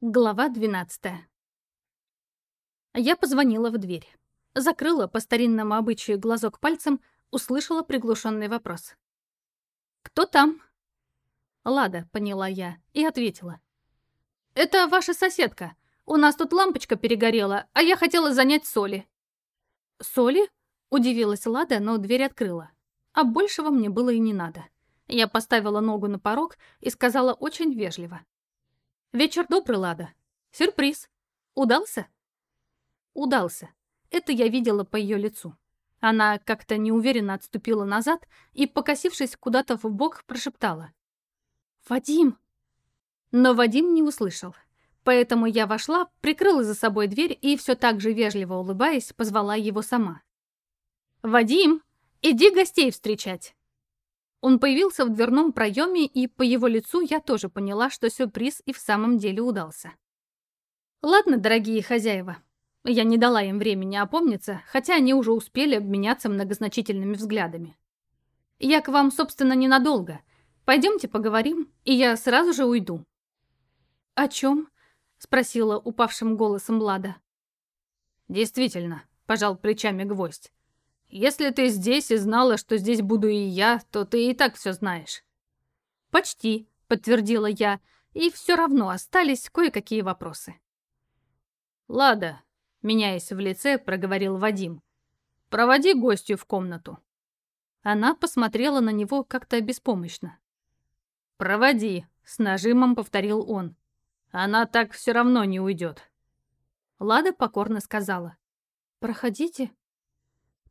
Глава 12 Я позвонила в дверь. Закрыла по старинному обычаю глазок пальцем, услышала приглушенный вопрос. «Кто там?» «Лада», — поняла я, и ответила. «Это ваша соседка. У нас тут лампочка перегорела, а я хотела занять соли». «Соли?» — удивилась Лада, но дверь открыла. А большего мне было и не надо. Я поставила ногу на порог и сказала очень вежливо. «Вечер добрый, Лада. Сюрприз. Удался?» Удался. Это я видела по ее лицу. Она как-то неуверенно отступила назад и, покосившись куда-то в бок, прошептала. «Вадим!» Но Вадим не услышал. Поэтому я вошла, прикрыла за собой дверь и, все так же вежливо улыбаясь, позвала его сама. «Вадим, иди гостей встречать!» Он появился в дверном проеме, и по его лицу я тоже поняла, что сюрприз и в самом деле удался. Ладно, дорогие хозяева. Я не дала им времени опомниться, хотя они уже успели обменяться многозначительными взглядами. Я к вам, собственно, ненадолго. Пойдемте поговорим, и я сразу же уйду. «О чем?» — спросила упавшим голосом Лада. «Действительно», — пожал плечами гвоздь. Если ты здесь и знала, что здесь буду и я, то ты и так все знаешь». «Почти», — подтвердила я, и все равно остались кое-какие вопросы. «Лада», — меняясь в лице, проговорил Вадим, — «проводи гостью в комнату». Она посмотрела на него как-то беспомощно. «Проводи», — с нажимом повторил он. «Она так все равно не уйдет». Лада покорно сказала. «Проходите».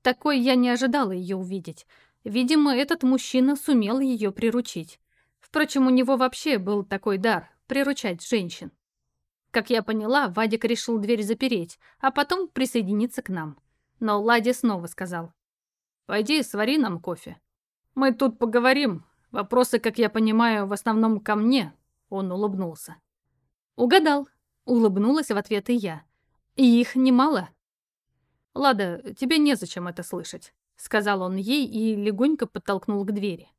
Такой я не ожидала ее увидеть. Видимо, этот мужчина сумел ее приручить. Впрочем, у него вообще был такой дар — приручать женщин. Как я поняла, Вадик решил дверь запереть, а потом присоединиться к нам. Но Ладе снова сказал. «Пойди, свари нам кофе. Мы тут поговорим. Вопросы, как я понимаю, в основном ко мне». Он улыбнулся. «Угадал», — улыбнулась в ответ и я. «И их немало». «Лада, тебе незачем это слышать», — сказал он ей и легонько подтолкнул к двери.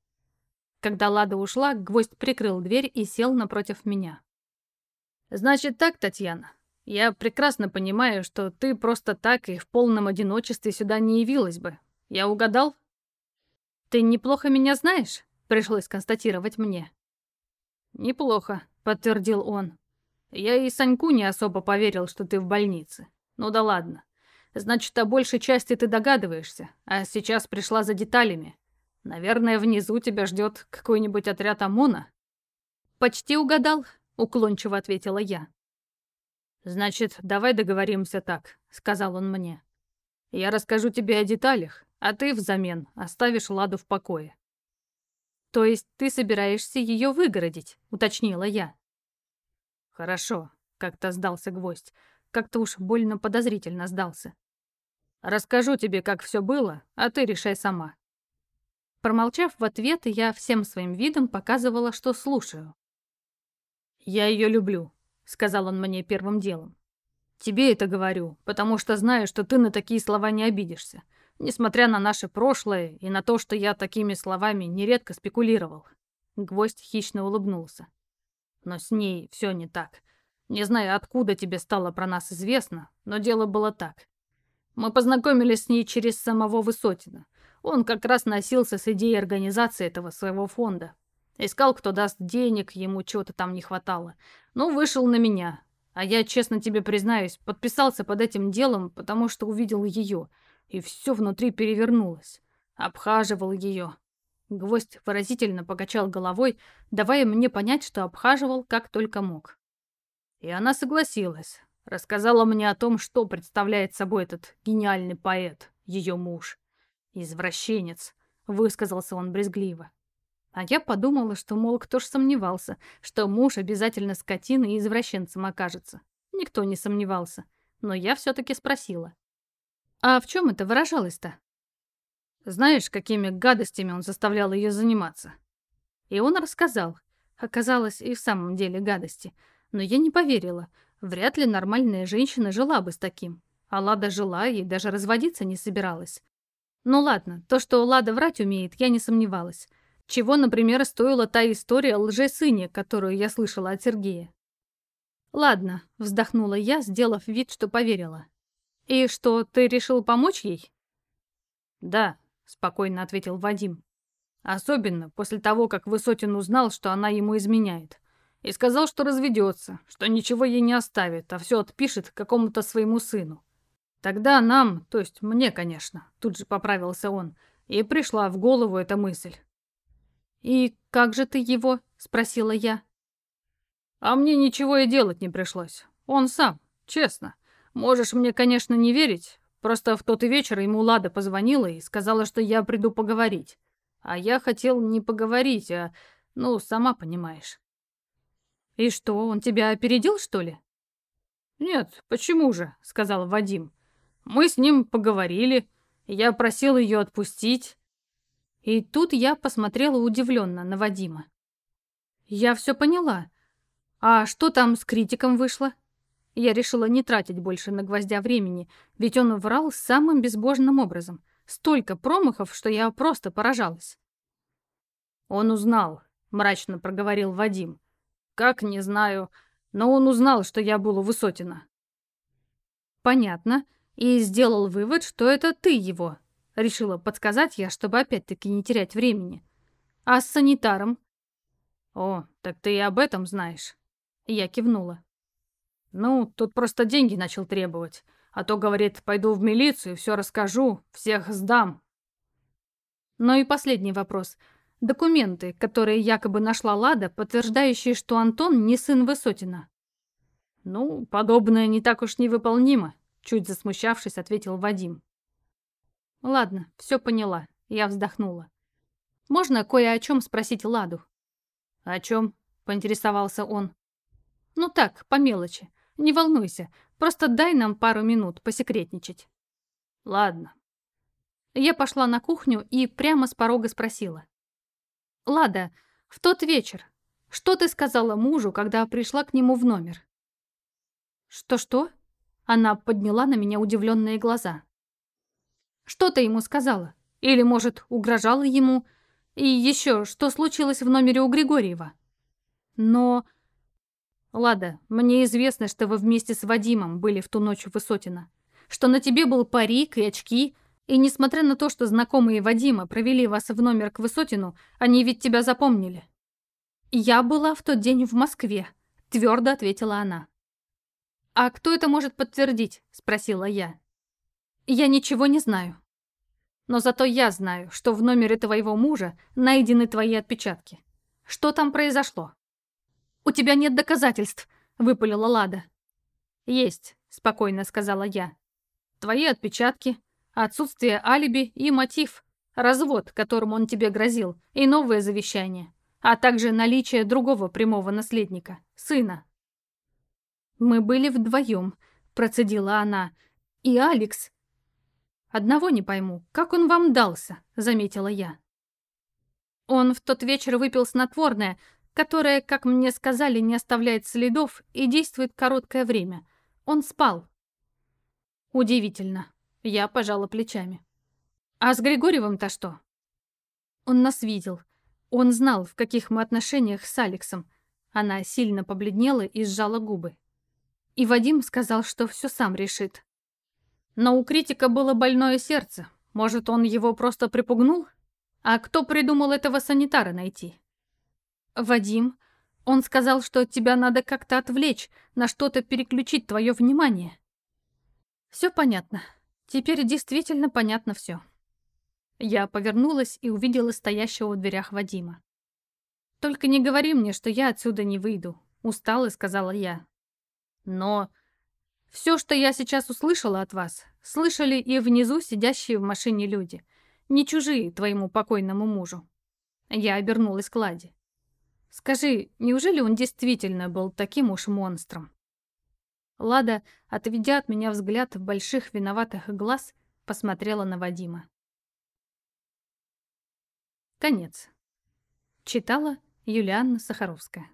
Когда Лада ушла, гвоздь прикрыл дверь и сел напротив меня. «Значит так, Татьяна, я прекрасно понимаю, что ты просто так и в полном одиночестве сюда не явилась бы. Я угадал?» «Ты неплохо меня знаешь?» — пришлось констатировать мне. «Неплохо», — подтвердил он. «Я и Саньку не особо поверил, что ты в больнице. Ну да ладно. Значит, о большей части ты догадываешься, а сейчас пришла за деталями. Наверное, внизу тебя ждет какой-нибудь отряд ОМОНа?» «Почти угадал», — уклончиво ответила я. «Значит, давай договоримся так», — сказал он мне. «Я расскажу тебе о деталях, а ты взамен оставишь Ладу в покое». «То есть ты собираешься ее выгородить?» — уточнила я. «Хорошо», — как-то сдался гвоздь. Как-то уж больно подозрительно сдался. Расскажу тебе, как все было, а ты решай сама». Промолчав в ответ, я всем своим видом показывала, что слушаю. «Я ее люблю», — сказал он мне первым делом. «Тебе это говорю, потому что знаю, что ты на такие слова не обидишься, несмотря на наше прошлое и на то, что я такими словами нередко спекулировал». Гвоздь хищно улыбнулся. «Но с ней все не так. Не знаю, откуда тебе стало про нас известно, но дело было так. Мы познакомились с ней через самого Высотина. Он как раз носился с идеей организации этого своего фонда. Искал, кто даст денег, ему чего-то там не хватало. Ну, вышел на меня. А я, честно тебе признаюсь, подписался под этим делом, потому что увидел ее. И все внутри перевернулось. Обхаживал ее. Гвоздь выразительно покачал головой, давая мне понять, что обхаживал как только мог. И она согласилась. Рассказала мне о том, что представляет собой этот гениальный поэт, ее муж. Извращенец, высказался он брезгливо. А я подумала, что, мол, кто ж сомневался, что муж обязательно скотиной и извращенцем окажется. Никто не сомневался. Но я все-таки спросила. А в чем это выражалось-то? Знаешь, какими гадостями он заставлял ее заниматься? И он рассказал. Оказалось, и в самом деле гадости. Но я не поверила, Вряд ли нормальная женщина жила бы с таким. А Лада жила и даже разводиться не собиралась. Ну ладно, то, что Лада врать умеет, я не сомневалась. Чего, например, стоила та история о лжесыне, которую я слышала от Сергея. «Ладно», — вздохнула я, сделав вид, что поверила. «И что, ты решил помочь ей?» «Да», — спокойно ответил Вадим. «Особенно после того, как Высотин узнал, что она ему изменяет. И сказал, что разведется, что ничего ей не оставит, а все отпишет какому-то своему сыну. Тогда нам, то есть мне, конечно, тут же поправился он, и пришла в голову эта мысль. «И как же ты его?» — спросила я. «А мне ничего и делать не пришлось. Он сам, честно. Можешь мне, конечно, не верить, просто в тот вечер ему Лада позвонила и сказала, что я приду поговорить. А я хотел не поговорить, а, ну, сама понимаешь». «И что, он тебя опередил, что ли?» «Нет, почему же?» — сказал Вадим. «Мы с ним поговорили, я просил ее отпустить». И тут я посмотрела удивленно на Вадима. «Я все поняла. А что там с критиком вышло?» Я решила не тратить больше на гвоздя времени, ведь он врал самым безбожным образом. Столько промахов, что я просто поражалась. «Он узнал», — мрачно проговорил Вадим. Как, не знаю, но он узнал, что я был у Высотина. Понятно. И сделал вывод, что это ты его. Решила подсказать я, чтобы опять-таки не терять времени. А с санитаром? О, так ты и об этом знаешь. Я кивнула. Ну, тут просто деньги начал требовать. А то, говорит, пойду в милицию, все расскажу, всех сдам. Ну и последний вопрос. Документы, которые якобы нашла Лада, подтверждающие, что Антон не сын Высотина. Ну, подобное не так уж невыполнимо, чуть засмущавшись, ответил Вадим. Ладно, все поняла. Я вздохнула. Можно кое о чем спросить Ладу? О чем? поинтересовался он. Ну так, по мелочи. Не волнуйся, просто дай нам пару минут посекретничать. Ладно. Я пошла на кухню и прямо с порога спросила. Лада, в тот вечер, что ты сказала мужу, когда пришла к нему в номер? Что-что? Она подняла на меня удивленные глаза. Что ты ему сказала? Или, может, угрожала ему? И еще, что случилось в номере у Григорьева? Но... Лада, мне известно, что вы вместе с Вадимом были в ту ночь в Высотина. Что на тебе был парик и очки, и несмотря на то, что знакомые Вадима провели вас в номер к Высотину, они ведь тебя запомнили. Я была в тот день в Москве, твердо ответила она. А кто это может подтвердить? спросила я. Я ничего не знаю. Но зато я знаю, что в номере твоего мужа найдены твои отпечатки. Что там произошло? У тебя нет доказательств, выпалила Лада. Есть, спокойно сказала я. Твои отпечатки, Отсутствие алиби и мотив. Развод, которым он тебе грозил, и новое завещание. А также наличие другого прямого наследника, сына. «Мы были вдвоем», — процедила она. «И Алекс...» «Одного не пойму, как он вам дался?» — заметила я. Он в тот вечер выпил снотворное, которое, как мне сказали, не оставляет следов и действует короткое время. Он спал. Удивительно. Я пожала плечами. А с Григорьевым-то что? Он нас видел. Он знал, в каких мы отношениях с Алексом. Она сильно побледнела и сжала губы. И Вадим сказал, что все сам решит. Но у критика было больное сердце. Может, он его просто припугнул? А кто придумал этого санитара найти? Вадим. Он сказал, что тебя надо как-то отвлечь, на что-то переключить твое внимание. Все понятно. Теперь действительно понятно все. Я повернулась и увидела стоящего в дверях Вадима. «Только не говори мне, что я отсюда не выйду», — устала сказала я. «Но все, что я сейчас услышала от вас, слышали и внизу сидящие в машине люди, не чужие твоему покойному мужу». Я обернулась к Ладе. «Скажи, неужели он действительно был таким уж монстром?» Лада, отведя от меня взгляд больших виноватых глаз, посмотрела на Вадима. Конец. Читала Юлианна Сахаровская.